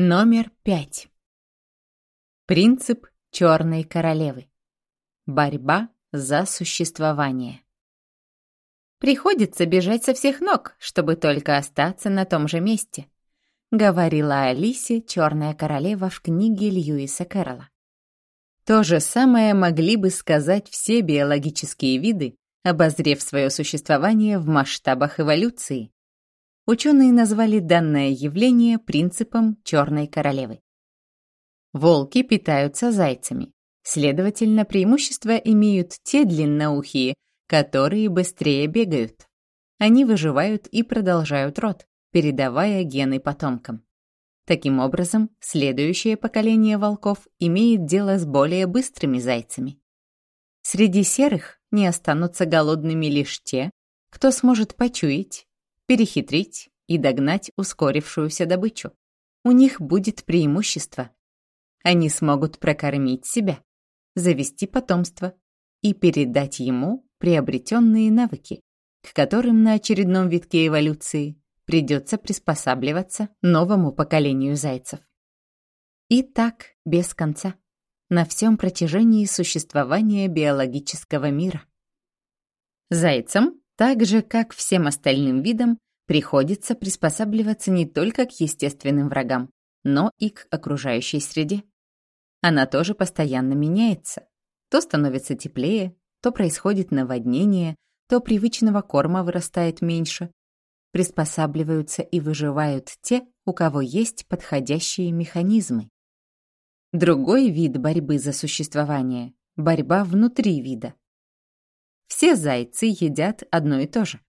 Номер пять. Принцип Черной Королевы. Борьба за существование. «Приходится бежать со всех ног, чтобы только остаться на том же месте», говорила Алисе Черная Королева в книге Льюиса Кэрролла. То же самое могли бы сказать все биологические виды, обозрев свое существование в масштабах эволюции. Ученые назвали данное явление принципом Черной Королевы. Волки питаются зайцами. Следовательно, преимущество имеют те длинноухие, которые быстрее бегают. Они выживают и продолжают род, передавая гены потомкам. Таким образом, следующее поколение волков имеет дело с более быстрыми зайцами. Среди серых не останутся голодными лишь те, кто сможет почуять, перехитрить и догнать ускорившуюся добычу. У них будет преимущество. Они смогут прокормить себя, завести потомство и передать ему приобретенные навыки, к которым на очередном витке эволюции придется приспосабливаться новому поколению зайцев. И так без конца, на всем протяжении существования биологического мира. Зайцам, так же как всем остальным видам, приходится приспосабливаться не только к естественным врагам, но и к окружающей среде. Она тоже постоянно меняется. То становится теплее, то происходит наводнение, то привычного корма вырастает меньше. Приспосабливаются и выживают те, у кого есть подходящие механизмы. Другой вид борьбы за существование – борьба внутри вида. Все зайцы едят одно и то же.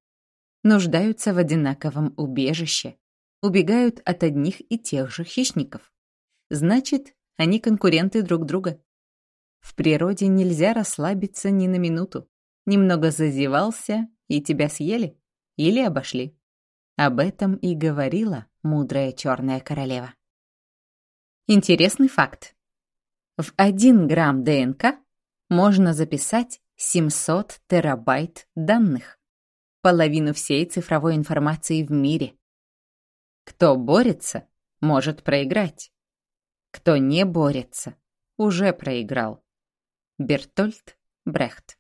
Нуждаются в одинаковом убежище, убегают от одних и тех же хищников. Значит, они конкуренты друг друга. В природе нельзя расслабиться ни на минуту. Немного зазевался, и тебя съели или обошли. Об этом и говорила мудрая черная королева. Интересный факт. В 1 грамм ДНК можно записать 700 терабайт данных. Половину всей цифровой информации в мире. Кто борется, может проиграть. Кто не борется, уже проиграл. Бертольд Брехт